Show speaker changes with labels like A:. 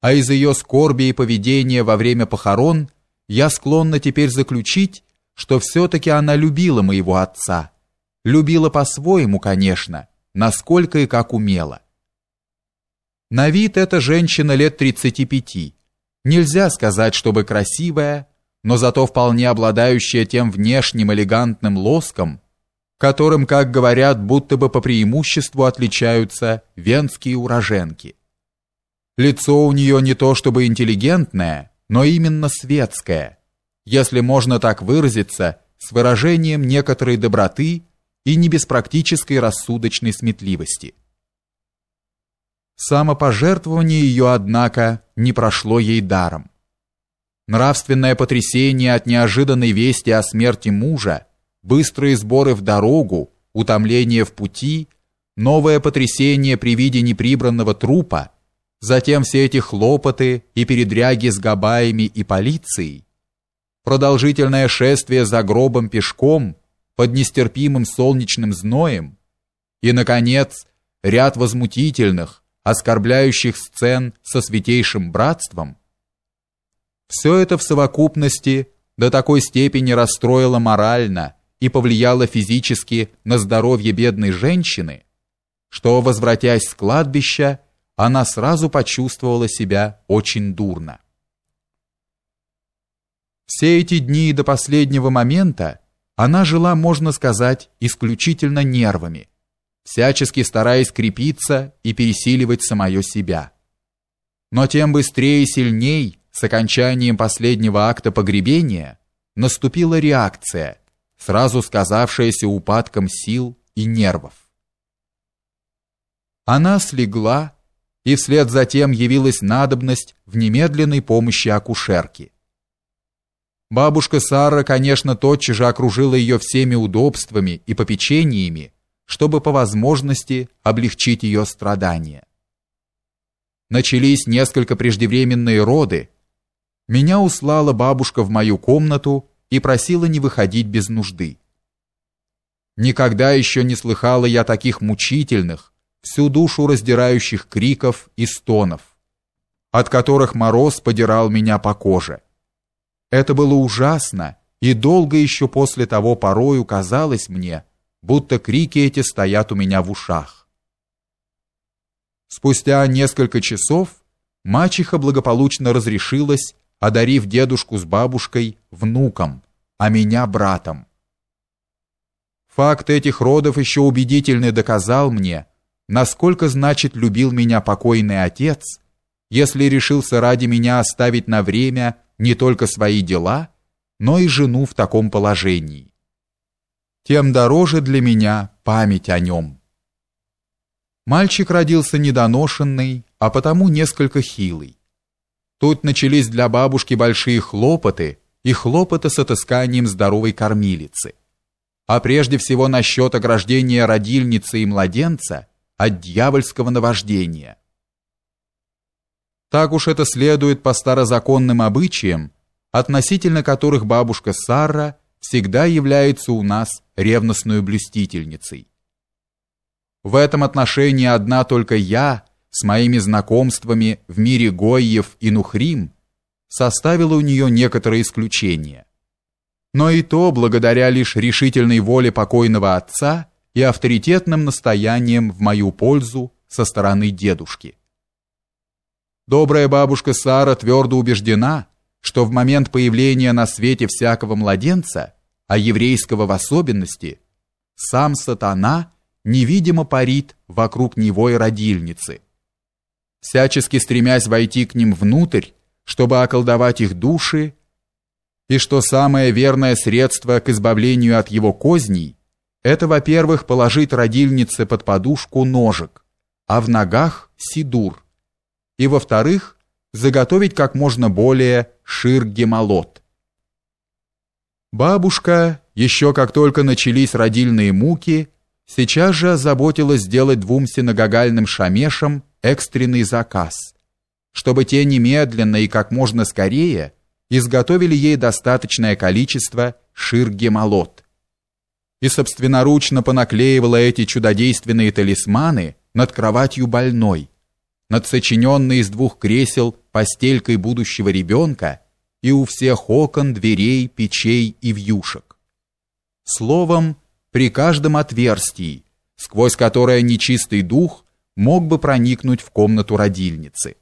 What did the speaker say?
A: а из ее скорби и поведения во время похорон я склонна теперь заключить, что все-таки она любила моего отца. Любила по-своему, конечно, насколько и как умела. На вид эта женщина лет 35. Нельзя сказать, чтобы красивая, но зато вполне обладающая тем внешним элегантным лоском, которым, как говорят, будто бы по преимуществу отличаются венские уроженки. Лицо у нее не то чтобы интеллигентное, но именно светское, если можно так выразиться, с выражением некоторой доброты и не без практической рассудочной сметливости. Самопожертвование ее, однако, не прошло ей даром. Нравственное потрясение от неожиданной вести о смерти мужа, быстрые сборы в дорогу, утомление в пути, новое потрясение при виде неприбранного трупа, затем все эти хлопоты и передряги с габаями и полицией, продолжительное шествие за гробом пешком под нестерпимым солнечным зноем и, наконец, ряд возмутительных, оскорбляющих сцен со святейшим братством, все это в совокупности до такой степени расстроило морально и повлияло физически на здоровье бедной женщины, что, возвратясь с кладбища, она сразу почувствовала себя очень дурно. Все эти дни до последнего момента она жила, можно сказать, исключительно нервами, всячески стараясь крепиться и пересиливать самое себя. Но тем быстрее и сильней, с окончанием последнего акта погребения, наступила реакция, сразу сказавшаяся упадком сил и нервов. Она слегла, и вслед за тем явилась надобность в немедленной помощи акушерки. Бабушка Сара, конечно, тотчас же окружила ее всеми удобствами и попечениями, чтобы по возможности облегчить ее страдания. Начались несколько преждевременные роды. Меня услала бабушка в мою комнату и просила не выходить без нужды. Никогда еще не слыхала я таких мучительных, всю душу раздирающих криков и стонов, от которых мороз подирал меня по коже. Это было ужасно, и долго еще после того порою казалось мне, будто крики эти стоят у меня в ушах. Спустя несколько часов мачеха благополучно разрешилась, одарив дедушку с бабушкой внуком, а меня братом. Факт этих родов еще убедительно доказал мне, насколько значит любил меня покойный отец, если решился ради меня оставить на время не только свои дела, но и жену в таком положении. Тем дороже для меня память о нем. Мальчик родился недоношенный, а потому несколько хилый. Тут начались для бабушки большие хлопоты и хлопоты с отысканием здоровой кормилицы. А прежде всего насчет ограждения родильницы и младенца от дьявольского наваждения. Так уж это следует по старозаконным обычаям, относительно которых бабушка Сара всегда является у нас ревностной блюстительницей. В этом отношении одна только я с моими знакомствами в мире Гойев и Нухрим составила у нее некоторые исключения. Но и то благодаря лишь решительной воле покойного отца и авторитетным настоянием в мою пользу со стороны дедушки. Добрая бабушка Сара твердо убеждена, что в момент появления на свете всякого младенца, а еврейского в особенности, сам сатана невидимо парит вокруг него и родильницы, всячески стремясь войти к ним внутрь, чтобы околдовать их души, и что самое верное средство к избавлению от его козней это, во-первых, положить родильнице под подушку ножик, а в ногах сидур, и, во-вторых, заготовить как можно более шир-гемолот. Бабушка, еще как только начались родильные муки, сейчас же озаботилась сделать двум синагогальным шамешам экстренный заказ, чтобы те немедленно и как можно скорее изготовили ей достаточное количество шир-гемолот и собственноручно понаклеивала эти чудодейственные талисманы над кроватью больной, над сочиненной из двух кресел постелькой будущего ребенка и у всех окон, дверей, печей и вьюшек. Словом, при каждом отверстии, сквозь которое нечистый дух мог бы проникнуть в комнату родильницы.